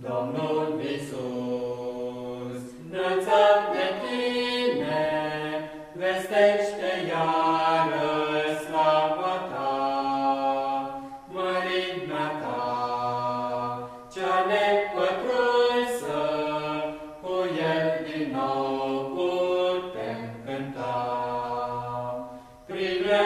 Domnul Iisus, dă-ți de tine, vestește iară slavă ta, mărimea ta, cea nepătrânsă, cu el din nou putem cânta. Privește